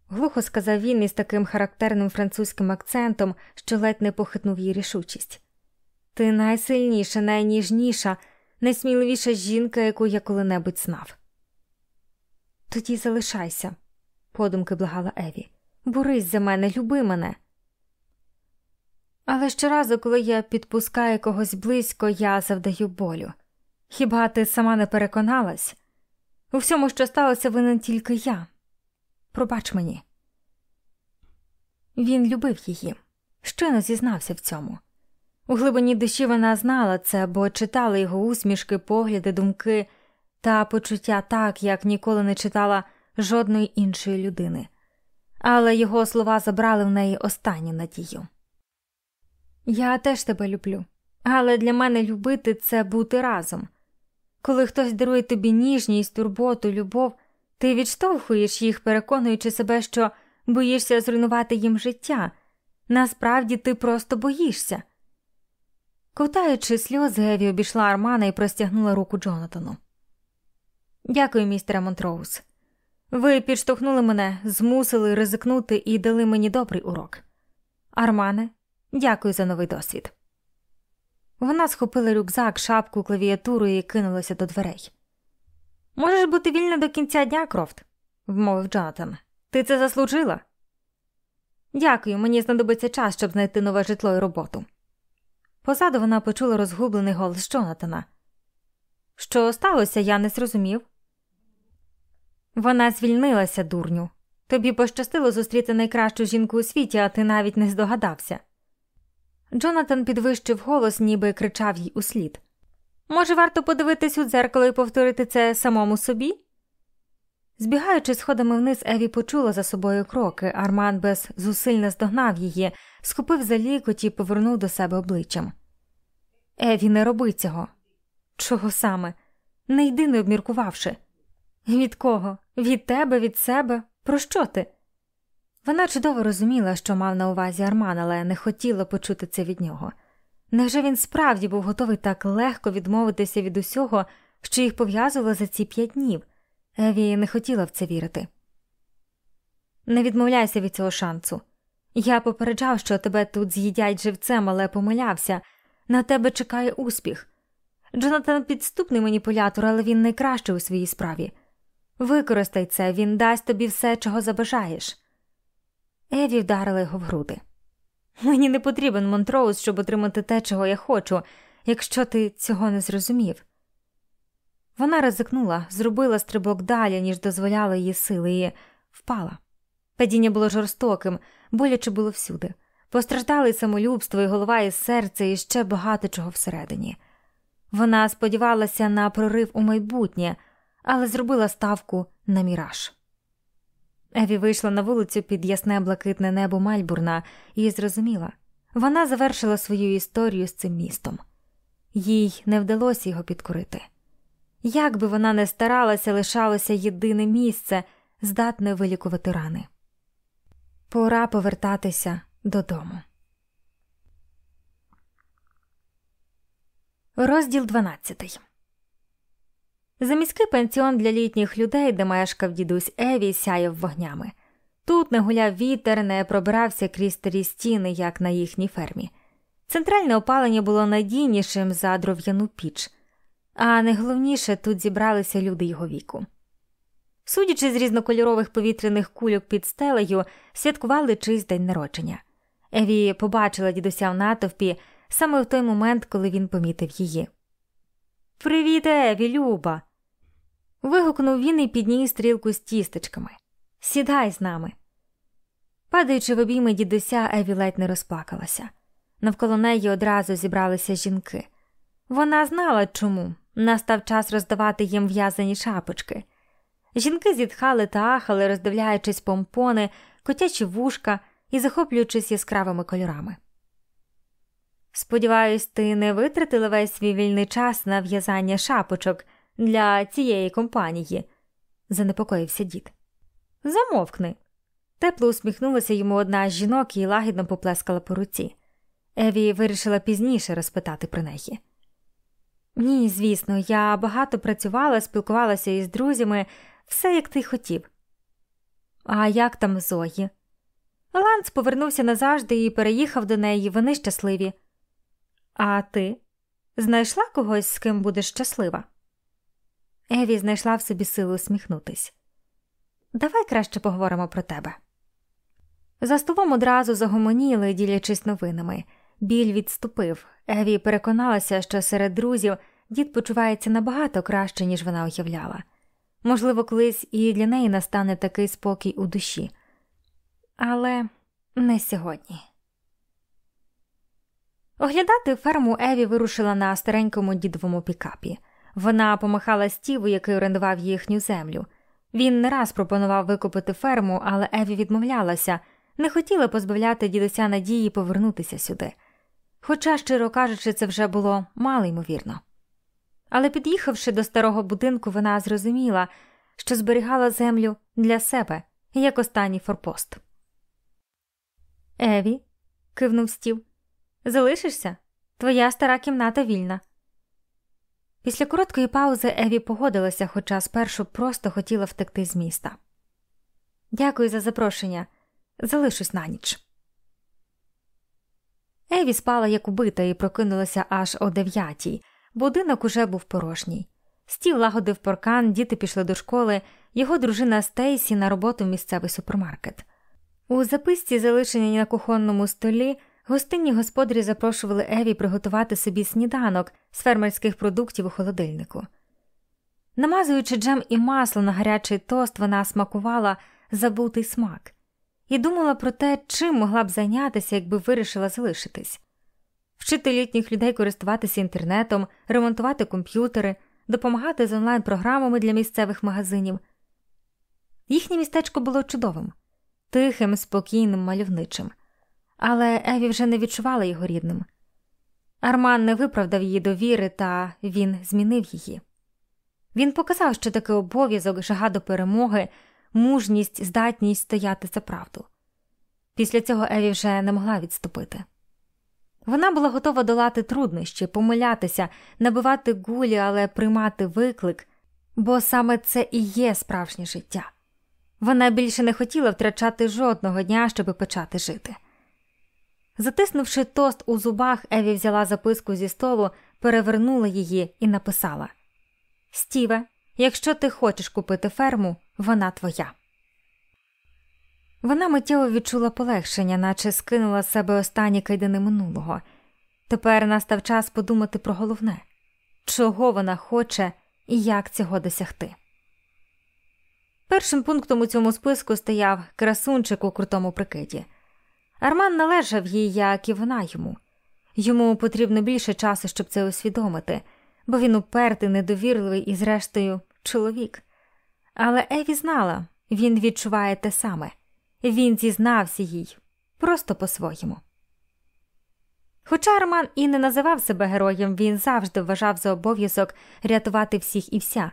глухо сказав він із таким характерним французьким акцентом, що ледь не похитнув її рішучість. Ти найсильніша, найніжніша, найсміливіша жінка, яку я коли-небудь знав. Тоді залишайся, подумки благала Еві. Борись за мене, люби мене. Але щоразу, коли я підпускаю когось близько, я завдаю болю. Хіба ти сама не переконалась? У всьому, що сталося, винен тільки я. Пробач мені. Він любив її, щойно зізнався в цьому. У глибині душі вона знала це, бо читала його усмішки, погляди, думки та почуття так, як ніколи не читала жодної іншої людини, але його слова забрали в неї останню надію. Я теж тебе люблю, але для мене любити це бути разом. Коли хтось дарує тобі ніжність, турботу, любов, ти відштовхуєш їх, переконуючи себе, що боїшся зруйнувати їм життя. Насправді ти просто боїшся. Ковтаючи сльози, Еві обійшла Армана і простягнула руку Джонатану. Дякую, містере Монтроуз. Ви підштовхнули мене, змусили ризикнути і дали мені добрий урок. Армане, дякую за новий досвід. Вона схопила рюкзак, шапку, клавіатуру і кинулася до дверей. Можеш бути вільна до кінця дня, Крофт, вмовив Джонатан. Ти це заслужила? Дякую, мені знадобиться час, щоб знайти нове житло і роботу. Позаду вона почула розгублений голос Джонатана. Що сталося, я не зрозумів. Вона звільнилася, дурню. Тобі пощастило зустріти найкращу жінку у світі, а ти навіть не здогадався. Джонатан підвищив голос, ніби кричав їй услід. Може, варто подивитись у дзеркало і повторити це самому собі? Збігаючи сходами вниз, Еві почула за собою кроки, Арман без зусиль наздогнав її, схопив за лікоть і повернув до себе обличчям. Еві, не роби цього. Чого саме? Не йди, не обміркувавши. Від кого? Від тебе, від себе? Про що ти? Вона чудово розуміла, що мав на увазі Арман, але не хотіла почути це від нього. Невже він справді був готовий так легко відмовитися від усього, що їх пов'язувало за ці п'ять днів? Еві не хотіла в це вірити. Не відмовляйся від цього шансу. Я попереджав, що тебе тут з'їдять живцем, але помилявся. На тебе чекає успіх. Джонатан підступний маніпулятор, але він найкращий у своїй справі. Використай це, він дасть тобі все, чого забажаєш. Еві вдарила його в груди. Мені не потрібен Монтроуз, щоб отримати те, чого я хочу, якщо ти цього не зрозумів. Вона ризикнула, зробила стрибок далі, ніж дозволяла її сили, і впала. Падіння було жорстоким, боляче було всюди. Постраждали самолюбство, і голова, і серце, і ще багато чого всередині. Вона сподівалася на прорив у майбутнє, але зробила ставку на міраж. Еві вийшла на вулицю під ясне блакитне небо Мальбурна і зрозуміла вона завершила свою історію з цим містом. Їй не вдалося його підкорити. Як би вона не старалася, лишалося єдине місце, здатне вилікувати рани. Пора повертатися додому. Розділ 12 Заміський пенсіон для літніх людей, де мешкав дідусь Еві, сяяв вогнями. Тут не гуляв вітер, не пробирався крізь старі стіни, як на їхній фермі. Центральне опалення було надійнішим за дров'яну піч, а найголовніше тут зібралися люди його віку. Судячи з різнокольорових повітряних кульок під стелею, святкували чийсь день народження. Еві побачила дідуся в натовпі саме в той момент, коли він помітив її. Привіт, Еві, Люба! Вигукнув він і підніс стрілку з тістечками. Сідай з нами. Падаючи в обійми дідуся, Еві ледь не розплакалася. Навколо неї одразу зібралися жінки. Вона знала чому настав час роздавати їм в'язані шапочки. Жінки зітхали та ахали, роздивляючись помпони, котячі вушка і захоплюючись яскравими кольорами. Сподіваюсь, ти не витратила весь свій вільний час на в'язання шапочок для цієї компанії, занепокоївся дід. Замовкни. Тепло усміхнулася йому одна з жінок і лагідно поплескала по руці. Еві вирішила пізніше розпитати про неї. Ні, звісно, я багато працювала, спілкувалася із друзями, все як ти хотів. А як там Зої? Ланц повернувся назавжди і переїхав до неї, вони щасливі. А ти знайшла когось, з ким будеш щаслива? Еві знайшла в собі силу усміхнутись. Давай краще поговоримо про тебе. За столом одразу загомоніли, ділячись новинами. Біль відступив. Еві переконалася, що серед друзів дід почувається набагато краще, ніж вона уявляла. Можливо, колись і для неї настане такий спокій у душі, але не сьогодні. Оглядати ферму Еві вирушила на старенькому дідовому пікапі. Вона помахала стіву, який орендував їхню землю. Він не раз пропонував викупити ферму, але Еві відмовлялася, не хотіла позбавляти дідуся надії повернутися сюди. Хоча, щиро кажучи, це вже було мало ймовірно. Але під'їхавши до старого будинку, вона зрозуміла, що зберігала землю для себе як останній форпост. Еві, кивнув стів, залишишся? Твоя стара кімната вільна. Після короткої паузи Еві погодилася, хоча спершу просто хотіла втекти з міста. Дякую за запрошення. Залишусь на ніч. Еві спала як убита і прокинулася аж о дев'ятій. Будинок уже був порожній. Стів лагодив паркан, діти пішли до школи, його дружина Стейсі на роботу в місцевий супермаркет. У записці, залишеній на кухонному столі, гостинні господарі запрошували Еві приготувати собі сніданок з фермерських продуктів у холодильнику. Намазуючи джем і масло на гарячий тост, вона смакувала забутий смак і думала про те, чим могла б зайнятися, якби вирішила залишитись вчити літніх людей користуватися інтернетом, ремонтувати комп'ютери, допомагати з онлайн-програмами для місцевих магазинів. Їхнє містечко було чудовим, тихим, спокійним, мальовничим, але Еві вже не відчувала його рідним. Арман не виправдав її довіри, та він змінив її. Він показав, що таке обов'язок, жага до перемоги, мужність, здатність стояти за правду. Після цього Еві вже не могла відступити. Вона була готова долати труднощі, помилятися, набивати гулі, але приймати виклик, бо саме це і є справжнє життя. Вона більше не хотіла втрачати жодного дня, щоб почати жити. Затиснувши тост у зубах, Еві взяла записку зі столу, перевернула її і написала Стіве, якщо ти хочеш купити ферму, вона твоя. Вона миттєво відчула полегшення, наче скинула з себе останні кайдани минулого. Тепер настав час подумати про головне чого вона хоче і як цього досягти. Першим пунктом у цьому списку стояв красунчик у крутому прикиді. Арман належав їй, як і вона йому. Йому потрібно більше часу, щоб це усвідомити, бо він упертий, недовірливий і, зрештою, чоловік. Але Еві знала, він відчуває те саме. Він зізнався їй просто по-своєму. Хоча Арман і не називав себе героєм, він завжди вважав за обов'язок рятувати всіх і вся,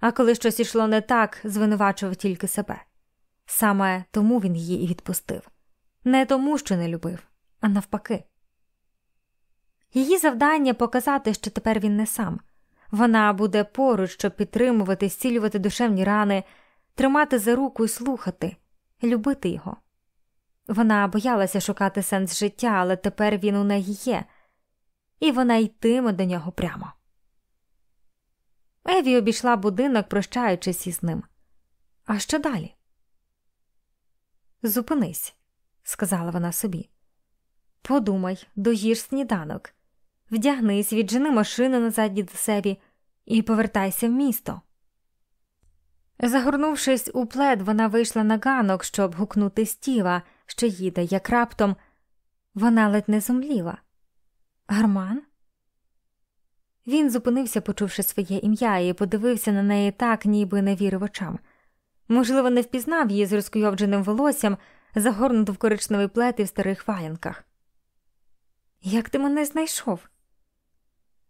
а коли щось ішло не так, звинувачував тільки себе. Саме тому він її і відпустив не тому, що не любив, а навпаки. Її завдання показати, що тепер він не сам. Вона буде поруч, щоб підтримувати, зцілювати душевні рани, тримати за руку і слухати любити його. Вона боялася шукати сенс життя, але тепер він у неї є, і вона йтиме до нього прямо. Еві обійшла будинок, прощаючись із ним. А що далі? Зупинись, сказала вона собі. Подумай, доїж сніданок, вдягнись, віджени машину назад до себе і повертайся в місто. Загорнувшись у плед, вона вийшла на ганок, щоб гукнути стіва, що їде, як раптом вона ледь не зумліла. Гарман? Він зупинився, почувши своє ім'я, і подивився на неї так, ніби не вірив очам. Можливо, не впізнав її з розкуйовдженим волоссям, загорнуту в коричневий плет і в старих валянках. Як ти мене знайшов?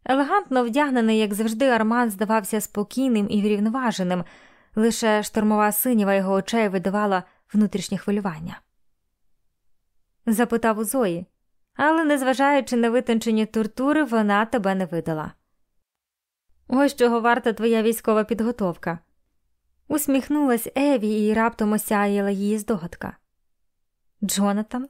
Елегантно вдягнений, як завжди, Арман здавався спокійним і врівноваженим, лише штормова синіва його очей видавала внутрішнє хвилювання. Запитав у Зої, але, незважаючи на витончені тортури, вона тебе не видала. Ось чого варта твоя військова підготовка. Усміхнулась Еві і раптом осяяла її здогадка. Джонатан?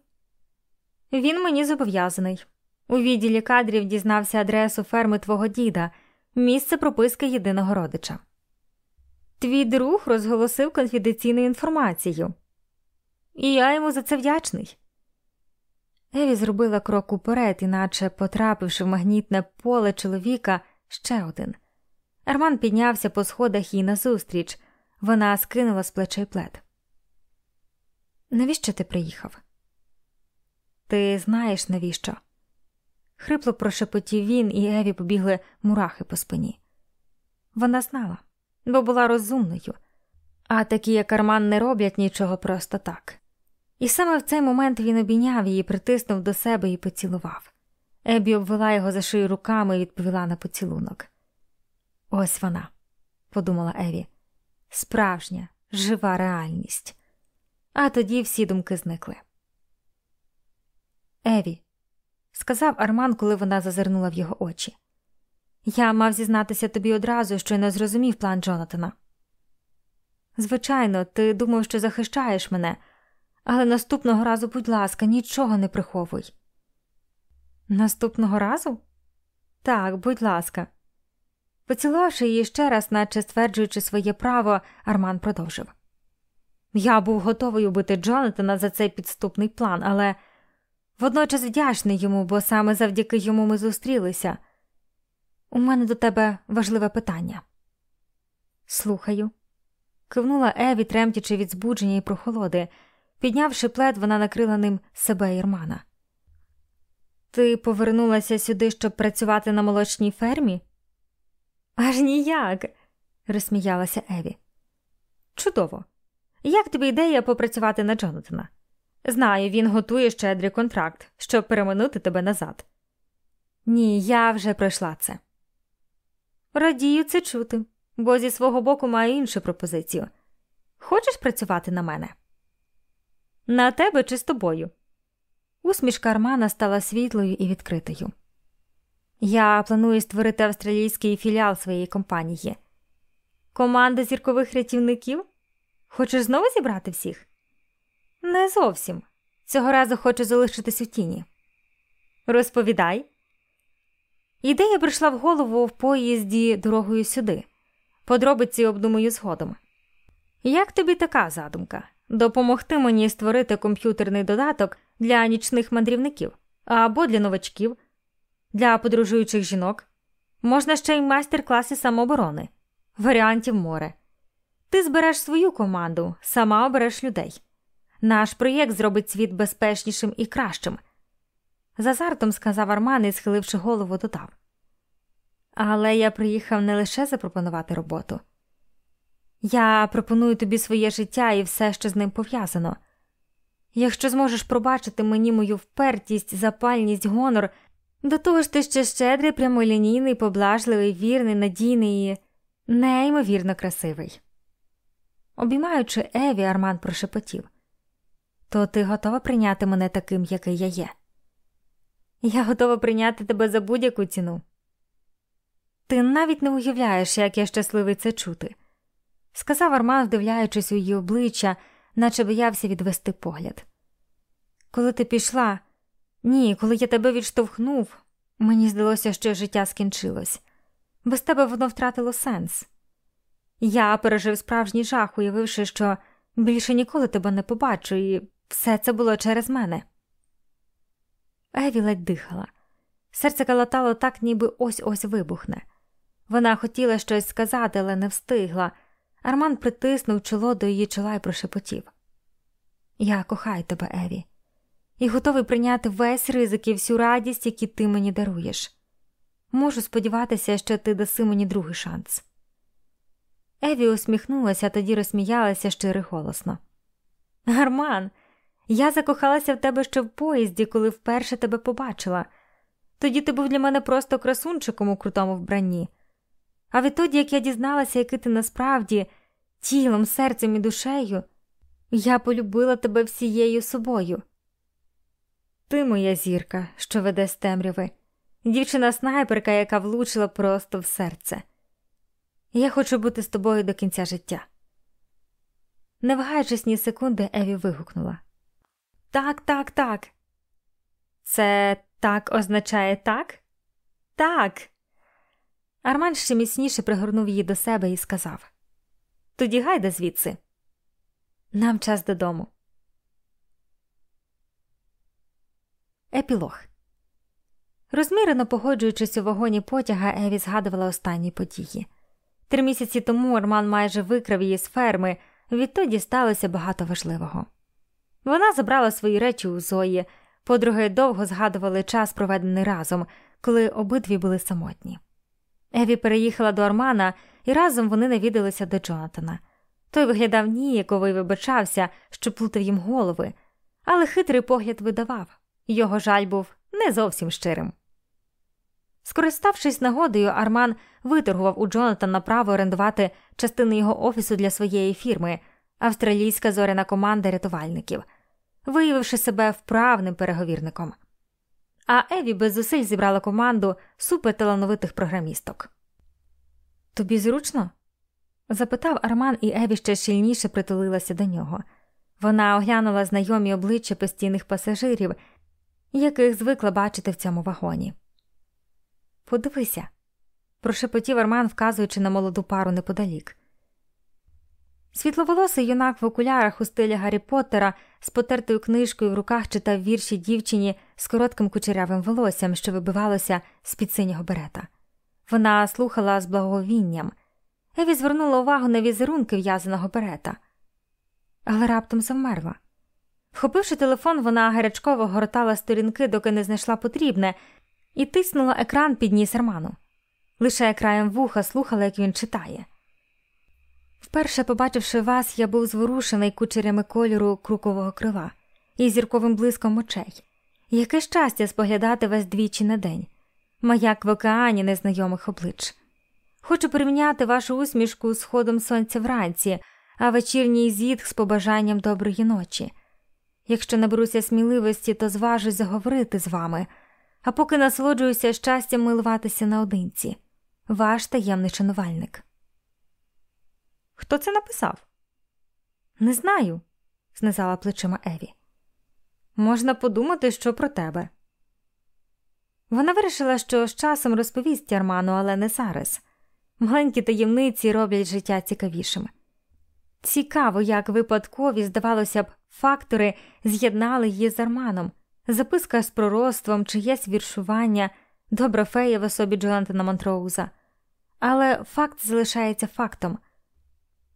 Він мені зобов'язаний. У відділі кадрів дізнався адресу ферми твого діда, місце прописки єдиного родича. Твій друг розголосив конфіденційну інформацію, і я йому за це вдячний. Еві зробила крок уперед, іначе, потрапивши в магнітне поле чоловіка, ще один. Арман піднявся по сходах їй назустріч. Вона скинула з плечей плед. Навіщо ти приїхав? Ти знаєш, навіщо? Хрипло прошепотів він, і Еві побігли мурахи по спині. Вона знала, бо була розумною, а такі, як Арман, не роблять нічого просто так. І саме в цей момент він обійняв її, притиснув до себе і поцілував. Ебі обвела його за шию руками і відповіла на поцілунок. Ось вона, подумала Еві, справжня, жива реальність. А тоді всі думки зникли. Еві, сказав Арман, коли вона зазирнула в його очі. Я мав зізнатися тобі одразу, що не зрозумів план Джонатана. Звичайно, ти думав, що захищаєш мене, але наступного разу, будь ласка, нічого не приховуй. Наступного разу? Так, будь ласка. Поцілувавши її ще раз, наче стверджуючи своє право, Арман продовжив. Я був готовий убити Джонатана за цей підступний план, але водночас вдячний йому, бо саме завдяки йому ми зустрілися. У мене до тебе важливе питання. Слухаю. Кивнула Еві, тремтячи від збудження і прохолоди. Піднявши плед, вона накрила ним себе і Армана. Ти повернулася сюди, щоб працювати на молочній фермі? Аж ніяк, розсміялася Еві. Чудово. Як тобі ідея попрацювати на Джонатана? Знаю, він готує щедрий контракт, щоб переманути тебе назад. Ні, я вже пройшла це. Радію це чути, бо зі свого боку маю іншу пропозицію. Хочеш працювати на мене? На тебе чи з тобою? Усмішка Армана стала світлою і відкритою. Я планую створити австралійський філіал своєї компанії. Команда зіркових рятівників? Хочеш знову зібрати всіх? Не зовсім. Цього разу хочу залишитись у тіні. Розповідай. Ідея прийшла в голову в поїзді дорогою сюди. Подробиці обдумаю згодом. Як тобі така задумка? Допомогти мені створити комп'ютерний додаток для нічних мандрівників або для новачків, для подорожуючих жінок. Можна ще й майстер-класи самооборони, варіантів море. Ти збереш свою команду, сама обереш людей. Наш проєкт зробить світ безпечнішим і кращим. З азартом сказав Арман і, схиливши голову, додав. Але я приїхав не лише запропонувати роботу. Я пропоную тобі своє життя і все, що з ним пов'язано. Якщо зможеш пробачити мені мою впертість, запальність, гонор, до того ж ти ще щедрий, прямолінійний, поблажливий, вірний, надійний і неймовірно красивий. Обіймаючи Еві, Арман прошепотів то ти готова прийняти мене таким, який я є? Я готова прийняти тебе за будь-яку ціну. Ти навіть не уявляєш, як я щасливий це чути сказав Арман, вдивляючись у її обличчя, наче боявся відвести погляд. Коли ти пішла, ні, коли я тебе відштовхнув, мені здалося, що життя скінчилось. Без тебе воно втратило сенс. Я пережив справжній жах, уявивши, що більше ніколи тебе не побачу, і все це було через мене. Еві ледь дихала. Серце калатало так, ніби ось ось вибухне. Вона хотіла щось сказати, але не встигла. Арман притиснув чоло до її чола і прошепотів. Я кохаю тебе, Еві, і готовий прийняти весь ризик і всю радість, які ти мені даруєш. Можу сподіватися, що ти даси мені другий шанс. Еві усміхнулася, тоді розсміялася щиро голосно. Гарман, я закохалася в тебе ще в поїзді, коли вперше тебе побачила. Тоді ти був для мене просто красунчиком у крутому вбранні. А відтоді, як я дізналася, який ти насправді тілом, серцем і душею, я полюбила тебе всією собою. Ти моя зірка, що веде з темряви, дівчина снайперка, яка влучила просто в серце. Я хочу бути з тобою до кінця життя. Не вагаючись ні секунди, Еві вигукнула Так, так, так. Це так означає так? Так. Арман ще міцніше пригорнув її до себе і сказав Тоді гайда звідси. Нам час додому. Епілог. Розмірено погоджуючись у вагоні потяга, Еві згадувала останні події. Три місяці тому Арман майже викрав її з ферми, відтоді сталося багато важливого. Вона забрала свої речі у Зої, подруги довго згадували час, проведений разом, коли обидві були самотні. Еві переїхала до Армана, і разом вони навідалися до Джонатана. Той виглядав ніяково і вибачався, що плутав їм голови, але хитрий погляд видавав його жаль був не зовсім щирим. Скориставшись нагодою, Арман виторгував у Джонатана право орендувати частини його офісу для своєї фірми, австралійська зоряна команда рятувальників, виявивши себе вправним переговірником. А Еві без зусиль зібрала команду суперталановитих програмісток. Тобі зручно? запитав Арман, і Еві ще щільніше притулилася до нього. Вона оглянула знайомі обличчя постійних пасажирів, яких звикла бачити в цьому вагоні. Подивися, прошепотів Арман, вказуючи на молоду пару неподалік. Світловолосий юнак в окулярах у стилі Гаррі Поттера з потертою книжкою в руках читав вірші дівчині з коротким кучерявим волоссям, що вибивалося з під синього берета. Вона слухала з благовінням. Еві звернула увагу на візерунки в'язаного берета, але раптом завмерла. Вхопивши телефон, вона гарячково гортала сторінки, доки не знайшла потрібне, і тиснула екран під ніс Арману. Лише краєм вуха слухала, як він читає. Вперше, побачивши вас, я був зворушений кучерями кольору крукового крила і зірковим блиском очей. Яке щастя споглядати вас двічі на день, маяк в океані незнайомих облич. Хочу порівняти вашу усмішку з ходом сонця вранці, а вечірній зітх з побажанням доброї ночі. Якщо наберуся сміливості, то зважусь заговорити з вами, а поки насолоджуюся щастям милуватися наодинці. Ваш таємний шанувальник. Хто це написав? Не знаю, знизала плечима Еві. Можна подумати, що про тебе. Вона вирішила, що з часом розповість Арману, але не зараз. Маленькі таємниці роблять життя цікавішим. Цікаво, як випадкові, здавалося б, фактори з'єднали її з Арманом, записка з пророцтвом, чиєсь віршування, добра фея в особі Джонатана Монтроуза. Але факт залишається фактом.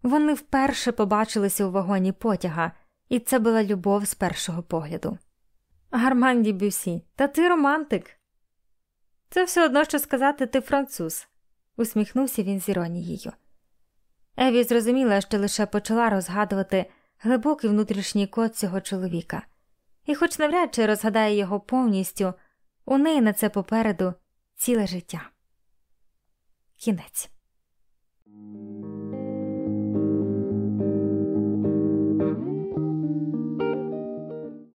Вони вперше побачилися у вагоні потяга, і це була любов з першого погляду. Гарманді Бюсі, та ти романтик. Це все одно що сказати ти француз, усміхнувся він з іронією. Еві зрозуміла, що лише почала розгадувати глибокий внутрішній код цього чоловіка, і, хоч навряд чи розгадає його повністю, у неї на це попереду ціле життя. Кінець.